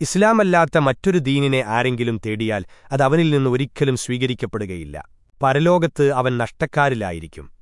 ഇസ്ലാമല്ലാത്ത മറ്റൊരു ദീനിനെ ആരെങ്കിലും തേടിയാൽ അത് അവനിൽ നിന്ന് ഒരിക്കലും സ്വീകരിക്കപ്പെടുകയില്ല. പരലോകത്ത് അവൻ നഷ്ടക്കാരിലായിരിക്കും.